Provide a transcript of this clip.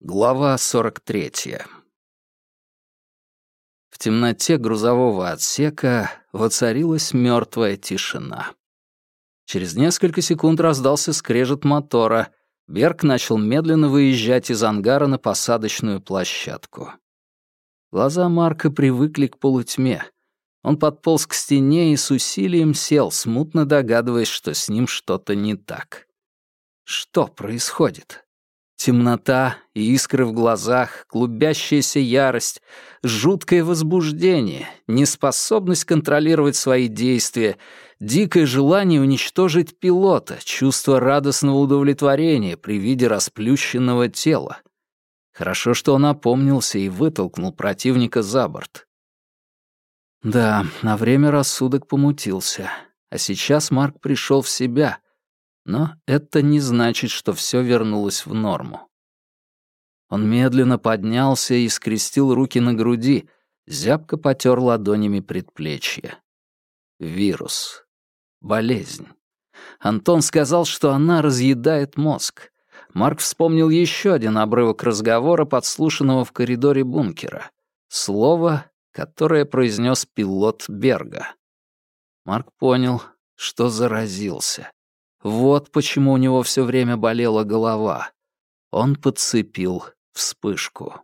Глава 43. В темноте грузового отсека воцарилась мертвая тишина. Через несколько секунд раздался скрежет мотора. Берг начал медленно выезжать из ангара на посадочную площадку. Глаза Марка привыкли к полутьме. Он подполз к стене и с усилием сел, смутно догадываясь, что с ним что-то не так. Что происходит? Темнота искры в глазах, клубящаяся ярость, жуткое возбуждение, неспособность контролировать свои действия, дикое желание уничтожить пилота, чувство радостного удовлетворения при виде расплющенного тела. Хорошо, что он опомнился и вытолкнул противника за борт. Да, на время рассудок помутился, а сейчас Марк пришел в себя — но это не значит, что все вернулось в норму. Он медленно поднялся и скрестил руки на груди, зябко потер ладонями предплечья. Вирус. Болезнь. Антон сказал, что она разъедает мозг. Марк вспомнил еще один обрывок разговора, подслушанного в коридоре бункера. Слово, которое произнес пилот Берга. Марк понял, что заразился. Вот почему у него все время болела голова. Он подцепил вспышку.